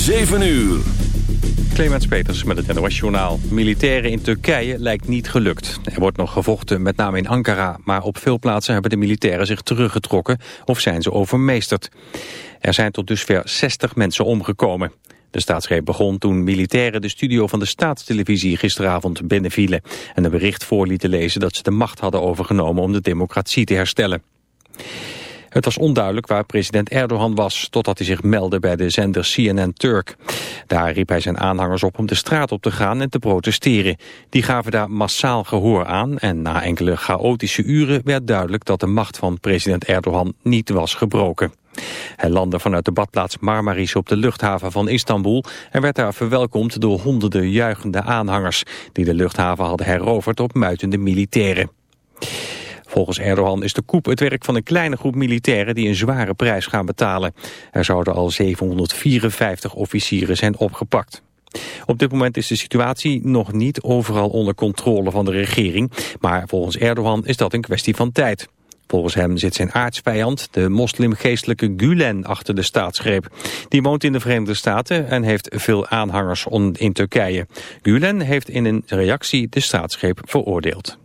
7 uur. Clemens Peters met het NOS Journaal. Militairen in Turkije lijkt niet gelukt. Er wordt nog gevochten, met name in Ankara... maar op veel plaatsen hebben de militairen zich teruggetrokken... of zijn ze overmeesterd. Er zijn tot dusver 60 mensen omgekomen. De staatsgreep begon toen militairen de studio van de staatstelevisie gisteravond binnenvielen... en een bericht voorlieten lezen dat ze de macht hadden overgenomen om de democratie te herstellen. Het was onduidelijk waar president Erdogan was... totdat hij zich meldde bij de zender CNN Turk. Daar riep hij zijn aanhangers op om de straat op te gaan en te protesteren. Die gaven daar massaal gehoor aan... en na enkele chaotische uren werd duidelijk... dat de macht van president Erdogan niet was gebroken. Hij landde vanuit de badplaats Marmaris op de luchthaven van Istanbul... en werd daar verwelkomd door honderden juichende aanhangers... die de luchthaven hadden heroverd op muitende militairen. Volgens Erdogan is de koep het werk van een kleine groep militairen die een zware prijs gaan betalen. Er zouden al 754 officieren zijn opgepakt. Op dit moment is de situatie nog niet overal onder controle van de regering, maar volgens Erdogan is dat een kwestie van tijd. Volgens hem zit zijn aardsvijand, de moslimgeestelijke Gulen, achter de staatsgreep. Die woont in de Verenigde Staten en heeft veel aanhangers in Turkije. Gulen heeft in een reactie de staatsgreep veroordeeld.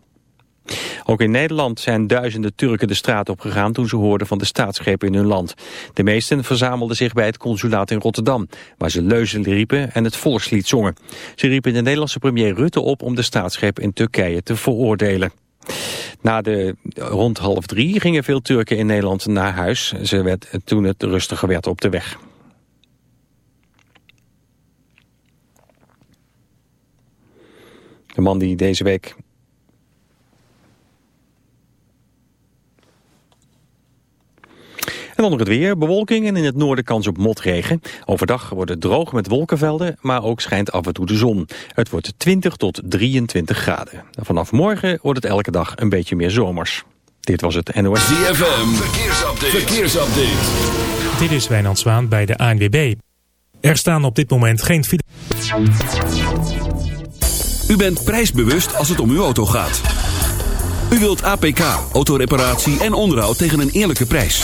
Ook in Nederland zijn duizenden Turken de straat opgegaan toen ze hoorden van de staatsgreep in hun land. De meesten verzamelden zich bij het consulaat in Rotterdam, waar ze leuzen riepen en het volkslied zongen. Ze riepen de Nederlandse premier Rutte op om de staatsgreep in Turkije te veroordelen. Na de rond half drie gingen veel Turken in Nederland naar huis. Ze werd, toen het rustiger werd op de weg. De man die deze week Onder het weer, bewolking en in het noorden kans op motregen. Overdag wordt het droog met wolkenvelden, maar ook schijnt af en toe de zon. Het wordt 20 tot 23 graden. Vanaf morgen wordt het elke dag een beetje meer zomers. Dit was het NOS. ZFM, verkeersupdate. verkeersupdate. Dit is Wijnand Zwaan bij de ANWB. Er staan op dit moment geen U bent prijsbewust als het om uw auto gaat. U wilt APK, autoreparatie en onderhoud tegen een eerlijke prijs.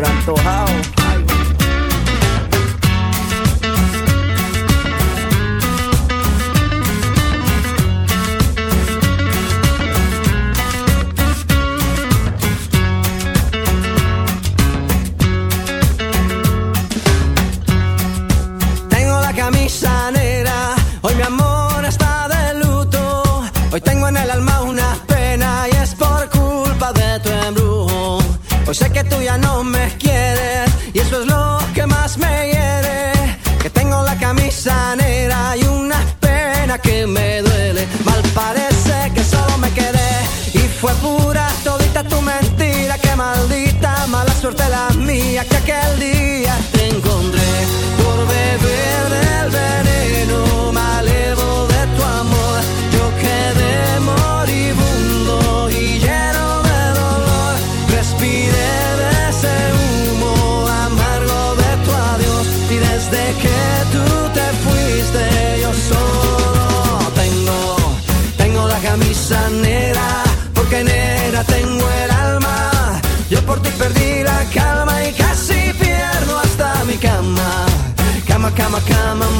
Pero antojado. Kelly самом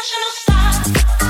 caixa não está.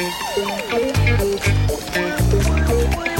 Thank you.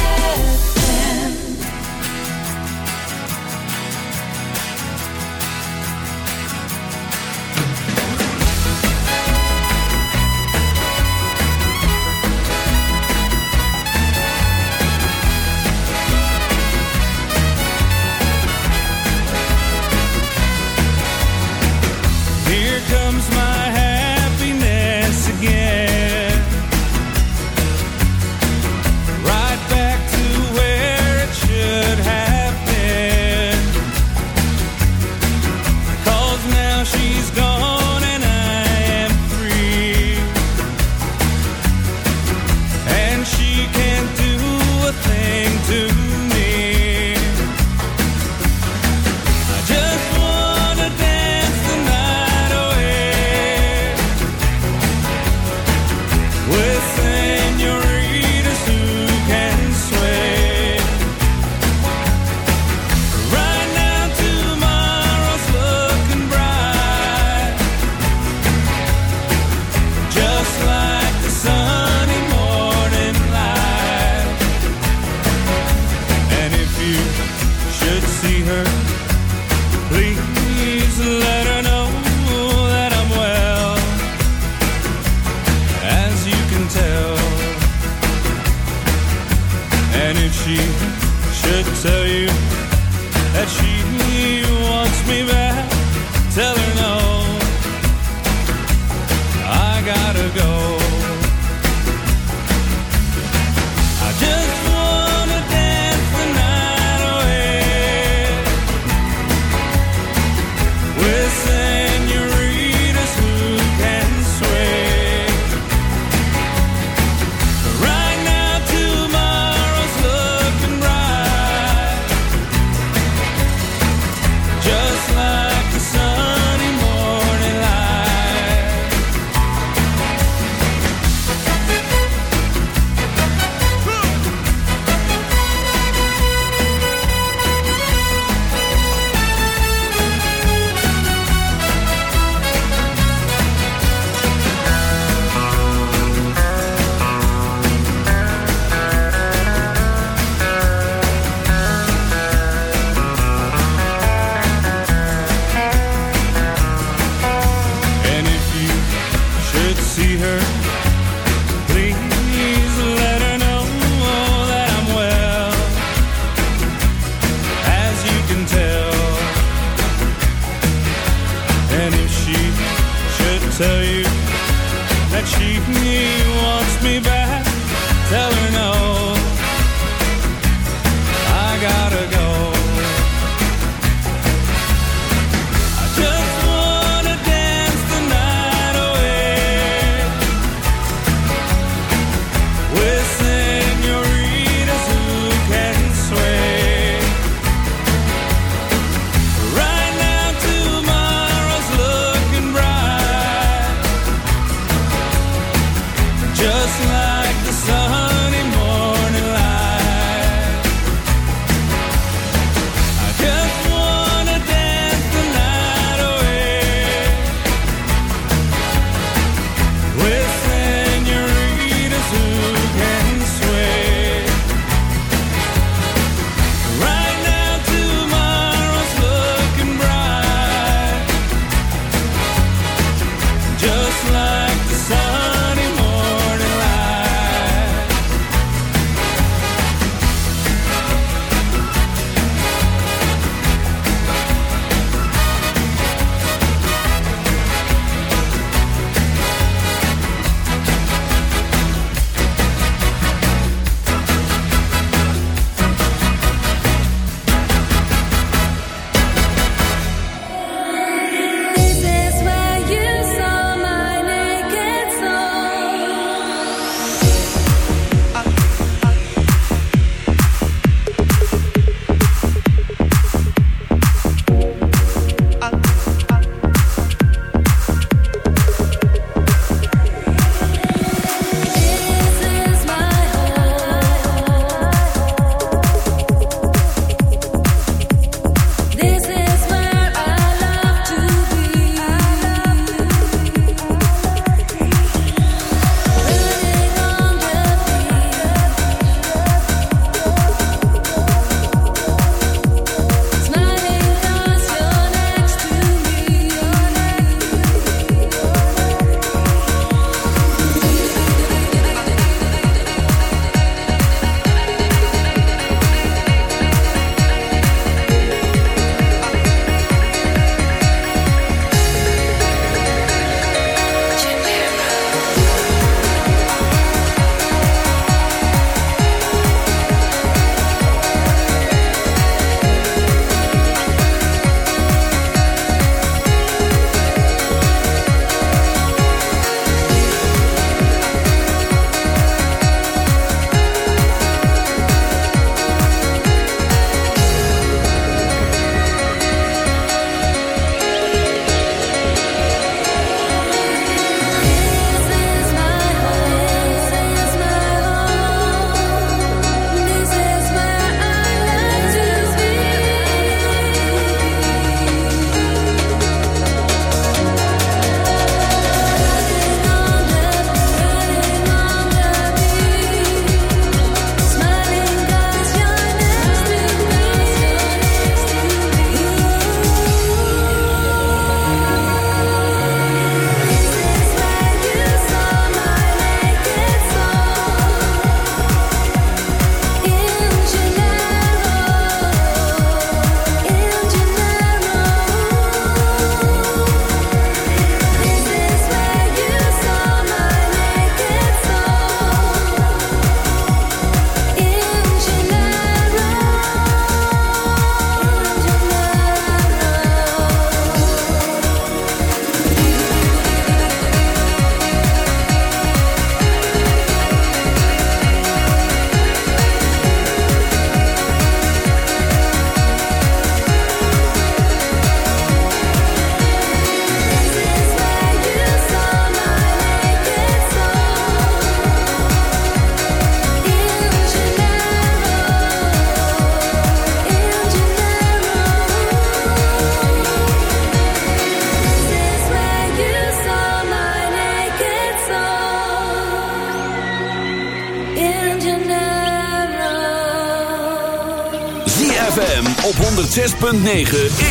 106.9